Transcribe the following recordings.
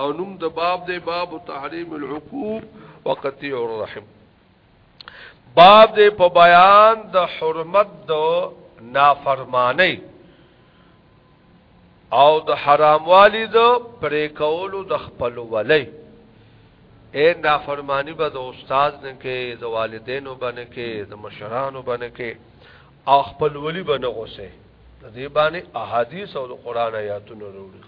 او نوم د باب دی باب تحریم العقوق وقطیع الرحم باب دی په بیان د حرمت د نافرمانی او د حراموالی د پرې کولو د خپل ولی اے نافرمانی به د استاد نه کې د والدینو باندې کې د مشرانو باندې کې او خپل ولی باندې غوسه د دې باندې احادیث او د قران آیاتونو وروړي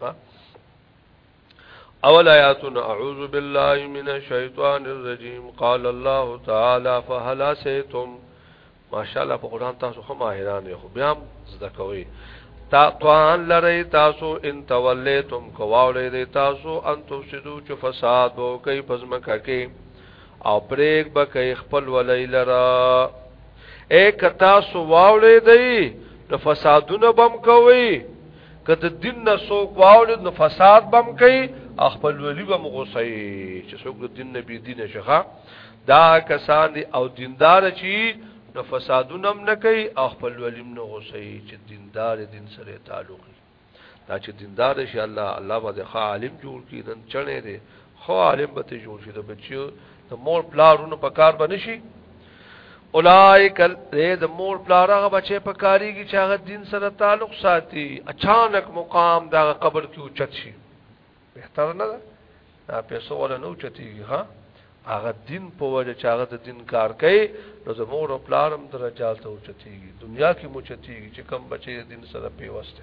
اول آیاتنا اعوذ بالله من الشیطان الرجیم قال الله تعالی فهل اسیتم ماشاءالله په قران تاسو هم ماهران یو بیا زده کوي تا توان لری تاسو ان تولیتم کواولی دی تاسو ان تفسدو چو فساد بو کئی پزمکا کی او پریک با کئی خپل ولی لرا اے کتاسو واولی دی نو فسادونه بم کوي که د دین نه څوک واولید نو فساد بم کوي خپل ولی بم غوسه چې څوک د دین نه بي دین شخه دا کسان دي او دیندار چی نو فسادونه هم نه کوي او خپل ولیم نه غوسه چې دیندار دین سره تعلق دا چې دیندار شي الله الله باندې عالم جوړ کړي نن چنه دي خو عالم به ته جوړ شي د بچیو د مور پلارونو په کار باندې شي اولائک د مور پلار هغه بچي په کاریږي چې هغه دین سره تعلق ساتي اچانک مقام دا قبر کې اوچت شي بهتر نه ده پیسو ولا نه اوچتيږي ها هغه دین په وجه چې هغه د دین کار کوي نو زموږ او پلارم درجات ته اوچتيږي دنیا کې موچتيږي چې کم بچي دین سره پیوسته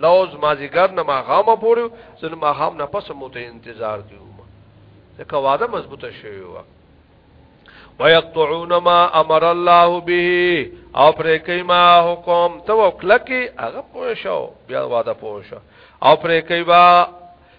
لوز مازیګر نه ماخامه پورې زنه ماخام نه پس مو ته انتظار کیو ځکه وعده مضبوطه شوی و ويقطعون ما امر الله به او پر کوي ما حکم تو کلکی هغه پوه شو بیا وعده پوه شو او پر کوي با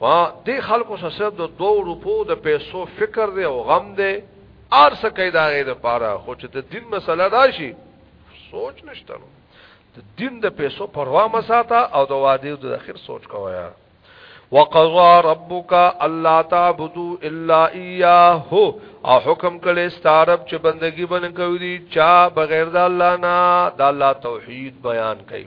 وا دې خلکو سره صرف د 2 روپو د پیسو فکر دی او غم دی ار څه کوي دا غي د پاره خو چې د دین مسله راشي سوچ نشته نو د دین د پیسو پروا مساته او د وادي د اخر سوچ کوایا وقضى ربك الا تعبدوا الا اياه او حکم کړي ستارب چې بندگی بن کوي چا بغیر د الله نه د الله توحید بیان کوي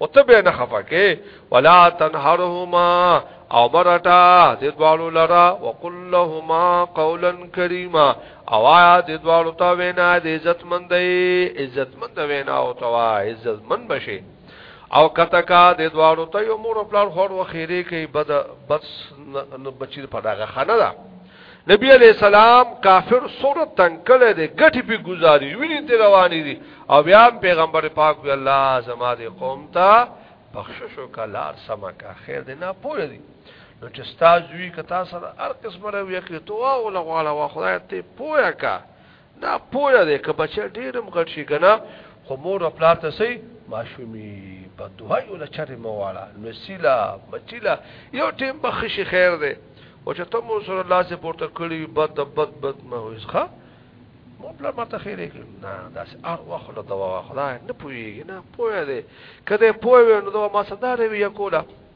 او ته به نه خفه کې ولا تنهرهما او مرټا د دوالو لرا وقل لهما قولا کریما او آیا د دوالو ته وینا د عزت مند عزت مند وینا او توا عزت مند بشي او کتکا د دوالو ته یو مور خپل خور وخیره کې بد بس بچی په داغه خانه ده نبی علیہ السلام کافر سره تنکل دي ګټي په گزاري ویني ته رواني دي او بیا پیغمبر پاک وی الله زما دي قوم ته بخشش وکلار سمکا خیر دي نه پوهه دي نو چې استاد وی کتا سره هر قسم له وی کې تو او لغواله وا خدای ته پوهه کا دا پوهه ده که بچی ډیر هم غټ شي کنه خو مور او پلار ته سي ماشومي په دوه یو لچر مواړه نسیلا بچیلا یو ټیم بخشي خیر ده او چې ته مور سره الله سي پورته کړی بد بد بد ما وسخه مور پلار ما ته خیر کړ نه دا سه ار واخله دوا خدای نه پويږي نه پوهه ده کله پوهه نو دوا ما صدارې وی کوله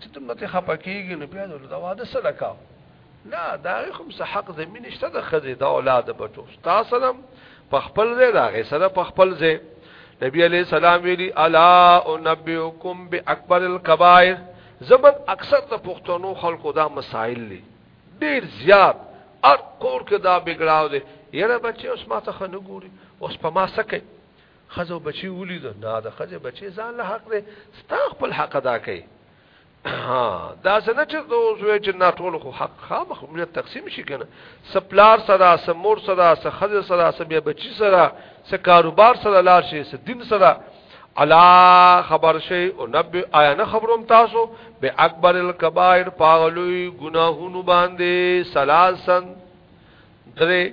چې تم ته خپه کیږي نو بیا د واده سره کاو نه دا کوم څه حق زمين نشته د خزه دا اولاد بچو تاسو سلام په خپل ځای دا غي سره په خپل ځای نبی علیہ السلام ویلی الا انبئکم باکبر الکبائر زمن اکثر د پښتنو خلکو دا مسائل دي ډیر زیات ار کور کې دا بګړاو دي یره بچي اوس ما ته خنه ګوري اوس په ما سکه خزه او بچي ولید نه د خزه بچي ځان له حق دی ستا خپل حق ادا کوي ها دا څنګه چې د اوسوي چې نه ټول خو حق خامخ موږ تقسیم شي کنه سپلار سره سمور سره سخزه سره سبیا بچي سره س کاروبار سره لار شي س دین سره الا خبر شي او نبي آیا نه خبروم تاسو به اکبر الکبائر پاغلوی گناهونو باندې سلاسن درې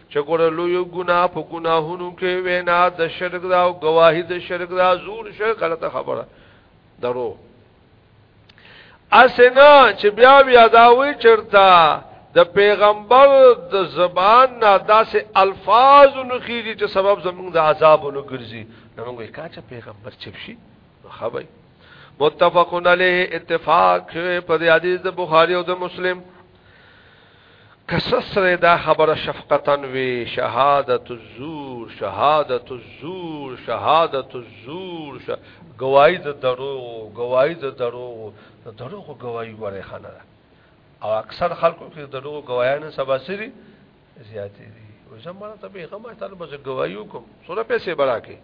چې ګوره لوی ګناه په ګناهونو کې وینا د شرک دا او گواهی د شرک دا زور شرک غلطه خبره درو اسنه چې بیا بیا دا وی چرتا د پیغمبر د زبان نه داسې الفاظ نخیږي چې سبب زموږ د عذاب نګرځي نو موږ کا چې پیغمبر چپ شي خبري متفقن علیه اتفاق په حدیث د بخاری او د مسلم کسسره دا خبره شفقتن وی شهادت الزور شهادت الزور شهادت الزور شه گواہی د دروغ گواہی د دروغ د دروغ گواہی غره خانه او اکثر خلکو کې دروغ گواهان سبا سری زیاتې دي او زموږ ته به غمه تر بس گواہی وکم سره پیسې برا کې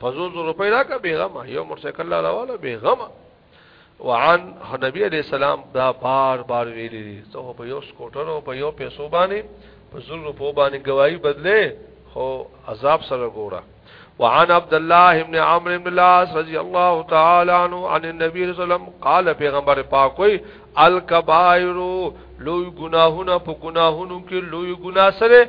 پزوز روپۍ راکا بیغمه یو موټرسایکل لا راواله بیغمه وعن نبی علیہ السلام دا بار بار ویلی دی ته په یو سکوټر او په یو پیسو باندې په زر روپو باندې گواہی بدله خو عذاب سره ګوره وعن عبد الله ابن عمرو بن العاص رضی الله تعالی عنہ عن النبي صلی الله علیه وسلم قال پیغمبر پاک وی الکبائر لوی گناهونه په گناهونو کې لوی گناه سره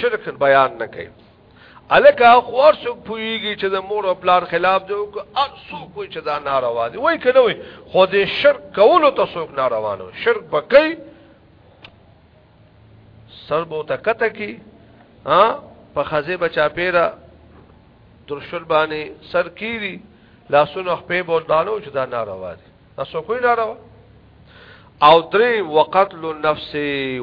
شرک بیان نه کوي الکه خور سو پویږي چې د مور او پلار خلاف دی او هر سو کوی چې دا ناروا دی وای کنه وای خو دې شرک کولو ته څوک ناروا نه شرک بکې سر بو تکته کی ها په خزه بچا پیرا درشل باندې سر کیری لاسونو خپې بول دانو چې دا ناروا دي دا سوکوي لاره وا او درې وقتل النفس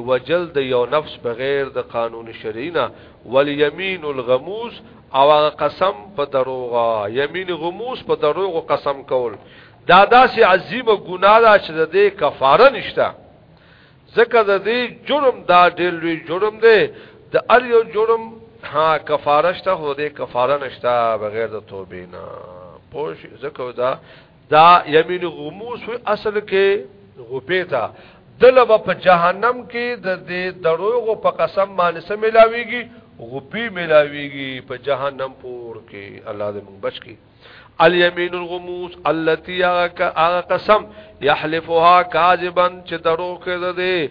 وجلد یو نفس بغیر د قانون شرینا والیمین الغموس او قسم په دروغه یمین غموس په دروغ قسم کول دا داسې عظیمه ګناه ده چې د دې کفاره نشته ځکه د دې جرم دا ډېر لوی جرم دی د ار یو جرم ها کفاره شته خو دې کفاره نشته بغیر د توبې نه پوه ځکه دا دا یمین غموس وی اصل کې غپې تا دلب په جهنم کې د دې دروغ په قسم باندې سم ملاويږي غپی ملاويږي په جهنم پور کې الله دې موږ بچ کی الیمین الغموس التي اغا قسم يحلفها كاذبا چې دروغ کې ده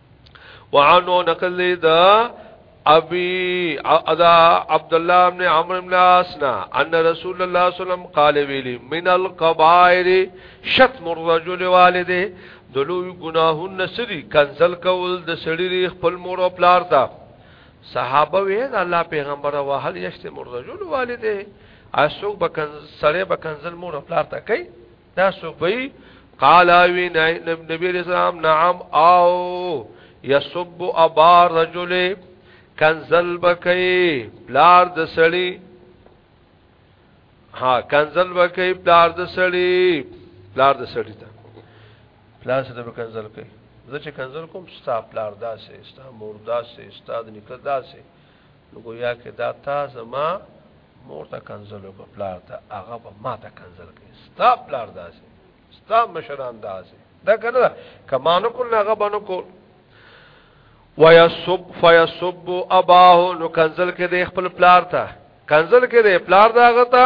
وعنو نقل دی دا ابي ادا عبد الله بن عمرو بن اسنا ان رسول الله صلی الله علیه وسلم قال ویلی من القبائر شتم الرجل والده دلوی گناهون نسری کنزل کول د سړی خپل مور او پلار ته صحابه وی دا الله پیغمبر وهل یشتم الرجل والده اسوک بکن سړی بکنزل مور او پلار ته کوي دا سبي قال وی نبی رسول الله نعم او يسب ابا رجل کنزل بکئی پلار د سړی ها کنزل بکئی پلار د سړی پلار د سړی ته پلار سره به کنزل کوي زه چې کنزل کوم ستا پلار داسې ستا مور داسې ستا د نکاح داسې نو ګویا کې دا تا زما مور ته کنزل وکړ پلار ته هغه به ما ته کنزل کړي ستا پلار داسې ستا مشران داسې دا کنه دا کمانو کو نه هغه باندې کو ويسب فيسب اباه نو کنزل کې د خپل پلار ته کنزل کې د پلار دا غتا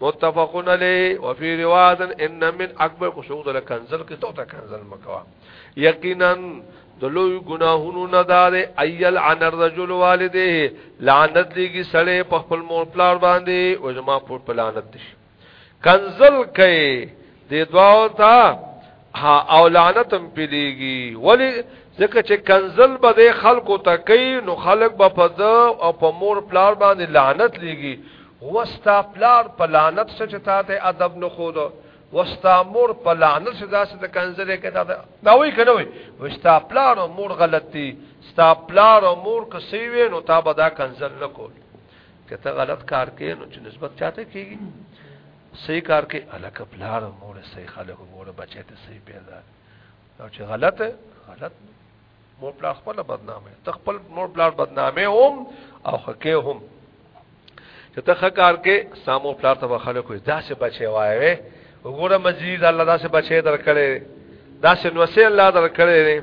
متفقون علی وفي روایت ان من اکبر قشوت لکنزل کې توته کنزل مکوا یقینا دلوی گناهونو نه دار ایل عن الرجل والده لعنت لګي سړې په خپل مور پلار باندې او جما په لعنت دي کنزل کوي دې دواو تا ها او لعنتم پلیږي ولی ځکه چې کنزل به د خلکو ته کوي نو خلک به په د او په مور پلار باندې لعنت لیږي وستا پلار په لعنت سچ تا ته ادب نه خود وستا مور په لعنت سزا سره کنزل کې تا دا وی کنه وی وستا پلار او مور غلطي ستا پلار او مور که سی وي نو تا به دا کنزل نه کول کته غلط کار کې نو چې نسبت چاته کیږي صحیح کار کې الک پلار مور صحیح خلک وګوره بچی ته صحیح پیدا او چې غلط غلط مور پلار خپل بدنامه ته خپل مور پلار بدنامه هم او خکه هم چې ته خکار کې سامو پلار ته خلکو داسې بچي وایې وګوره مزید الله داسې بچي درکړي داسې نوسه الله درکړي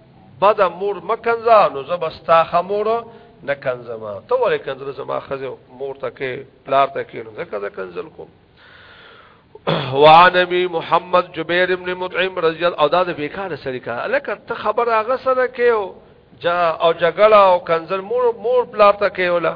بد مور مکنزا نو زبستا خمور نه کنزما ته ولې کنزل زما خزه مور ته کې پلار ته کې نو زکه کنزل کوم وعن ابي محمد جبير بن مطعم رضي الله عنه دا بیکاره سړي کا لکه ته خبر هغه سره کې او جا او جګړه او کنزل مور مور پلار ته کې ولا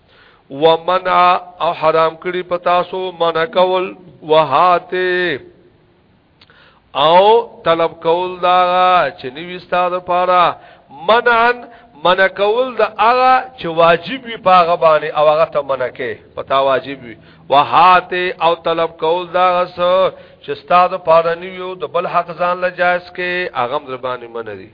ومنع او حرام کړی پتا سو منع کول وهاته او طلب کول دا چې نیو استاد پاره منعن منع کول دا هغه چې واجب وي پاغه باندې او هغه ته منع کې پتا واجب وي وهاته او طلب کول دا غس چې استاد پاره نیو د بل حق ځان لجائز کې هغه در باندې منع دي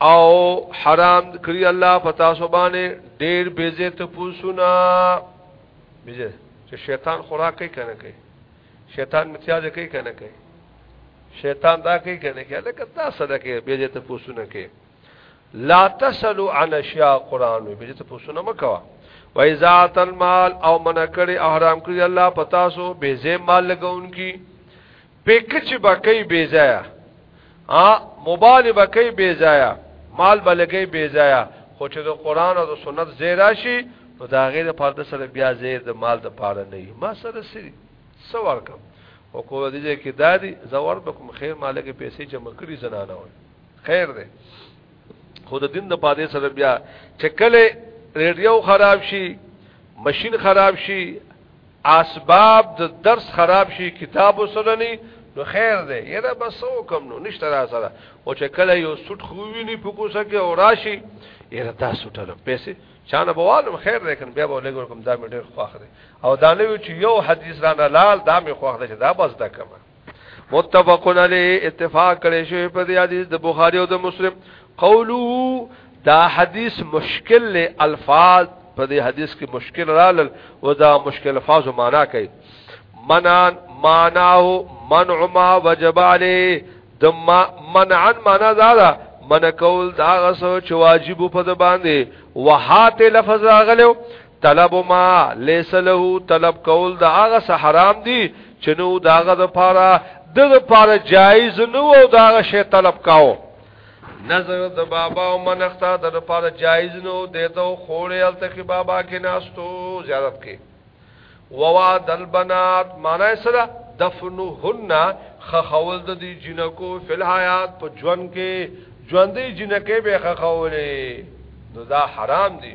او حرام کړی الله پتا سو باندې ډیر بیزه ته پوسونه بیزه چې شیطان خوراک کوي کنه کوي شیطان متیاز کوي کنه کوي شیطان دا کوي کنه کوي لکه دا سره کوي بیزه ته پوسونه کوي لا تسلو عن اشیاء قران وی بیزه ته پوسونه مکوا و ذات المال او من کړي احرام کړی الله پتا سو بیزه مال لګون کی پیک چې بکې بی ځایا ا موبایل بکې بی ځایا مال بلګې بی ځایا خو چې د قران او د سنت زی راشي نو دا غیر فرد سره بیا زیر د مال د پاره نه ما سره سری سوار کم او کو دې کې دادی زوار بکم خیر مالګې پیسې جمع کړی زنانه وای خیر دې خود دین د پاره سره بیا چې کله ریډیو خراب شي ماشين خراب شي اسباب د درس خراب شي کتاب وسره نه نو خیر دی یره بس او کم نو نشته را سره او چې کله یو سټ خو ویني په کوسه کې او راشي یره دا سټ له پیسې چانه بوالم خیر دی کنه بیا به لګور کوم دا مې ډېر خوښ دی او دا نه چې یو حدیث را نه لال دا مې خوښ دی چې دا بس دا کمه متفقن علی اتفاق کړي شوی په دې حدیث د بخاری او د مسلم قولو دا حدیث مشکل له الفاظ په دې حدیث کې مشکل رالل او دا مشکل الفاظ معنا کوي منان معناه منع ما وجب علی د منعن معنا دا ده من کول دا غسو چې واجب په د باندې وهات لفظ راغلو طلب ما ليس له طلب کول دا هغه څه حرام دي چې نو داغه د پاره د پاره جایز نو او داغه شی طلب کاو نظر د بابا او منختا د پاره جایز نو دیتو خوړې الته کې بابا کې ناستو زیارت کې ووا دل بنات معنی سره دفنهن خخول د دې جنکو فل حیات په ژوند کې ژوندې جنکې به خخولې نو دا حرام دي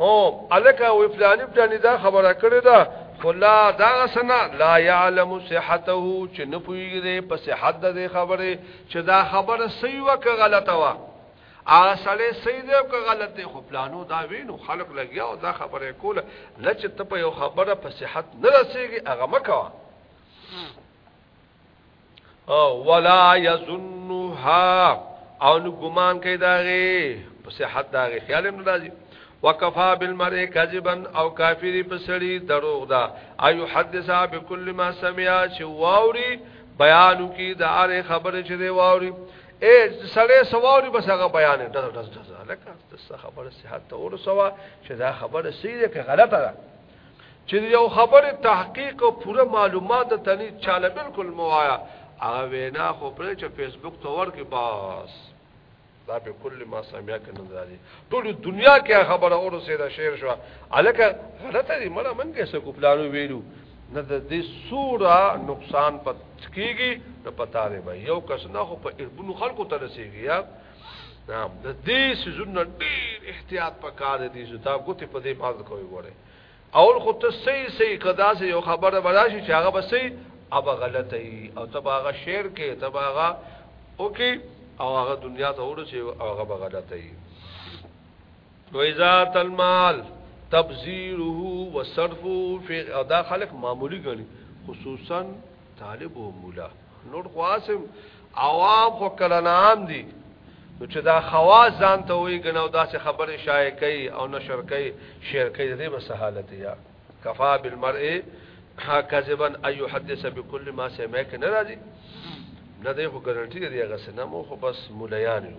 هو الکه وی فلانی فلانی دا خبره کړی دا خلا دا سنا لا يعلم صحته چې نه پويږي په صحت د خبره چې دا خبره صحیح و که غلطه و ا سړی صحیح دی او که غلط دی خو پلانو دا وینو خلق لګیا او دا خبره کوله لچ ته په یو خبره په صحت نه رسیږي هغه مکوا او ولا یظنها او نو ګمان کوي داغه په صحت داغه خیال هم راځي وکفا بالمرء کذبا او کافر په سړی دروغ دا ایو حدثا بكل ما سمع چې واوري بیان کی د اره خبره چې دی واوري اے سړی سواري بس هغه بیان دز دز دز لکه د خبره صحت ته ور سوا چې دا خبره سیده که غلطه ده چې یو خبره تحقیق او پوره معلومات ته نه چاله بالکل موایا هغه وینا خو پرې چې فیسبوک ته ورکې باس دا به کل ما سمیا کنه راځي ټول دنیا کې خبره اورو سي دا شعر شو الکه غلطه دي مړه منګه سه کو پلانو ویلو نه د دې سورا نقصان پت کیږي ته پتا دی یو کس نه خو په اربونو خلکو ته رسیږي نعم د دې سيزونو ډېر احتیاط پکار دي چې تا ګوتې په دې باندې کوي وره اول خو ته صحیح صحیح کدا سه یو خبره براشي چې هغه به صحیح اب غلطه ای او تب هغه شعر کې تب هغه او کې او هغه دنیا ته ورسې او هغه به غلطه ای نو ازات المال تبذیره وصرفه فی ادا خلق معمولی غنی خصوصا طالب او مولا نور خواصم عوام خو کلن عام دي نو چې دا خواص ځان ته وي غنو داسې خبره شایع کوي او نشر کوي شیر کوي دې بس حالت یا کفا بالمرء کذبا اي حدث بكل ما سمع کنه راځي نه دې خو ګارانټي دی هغه سنمو خو بس مولیان یو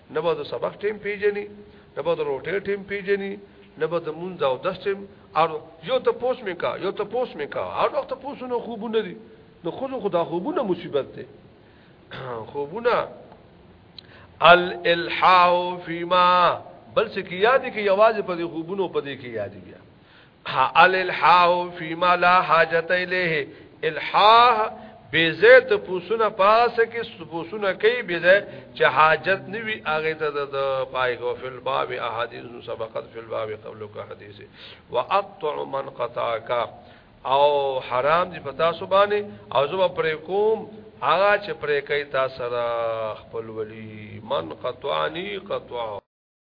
نه به د سبق ټیم پیژني نه به د روټې ټیم پیژني نه به د مونږ او د ټیم ار یو ته پوس مې کا یو ته پوس مې کا هر وخت پوسونه خوبونه دي نو خو خدا خوبونه مصیبت دي خوبونه الالحاح فيما بل څه کې یاد کې یوازې په خوبونو په دې کې یاد بیا حال الحاح فيما لا حاجت الیه الحاح بیزه ته پوسونه پاسه کې پوسونه کوي بیزه چې حاجت نیوي هغه ته د پای کو فل باب احادیث سبقت فل باب قبل کا حدیث واقطع من قطعك او حرام دي پتا سبانه او زما پر کوم هغه چې پر کوي تاسو خپل ولي من قطعني قطع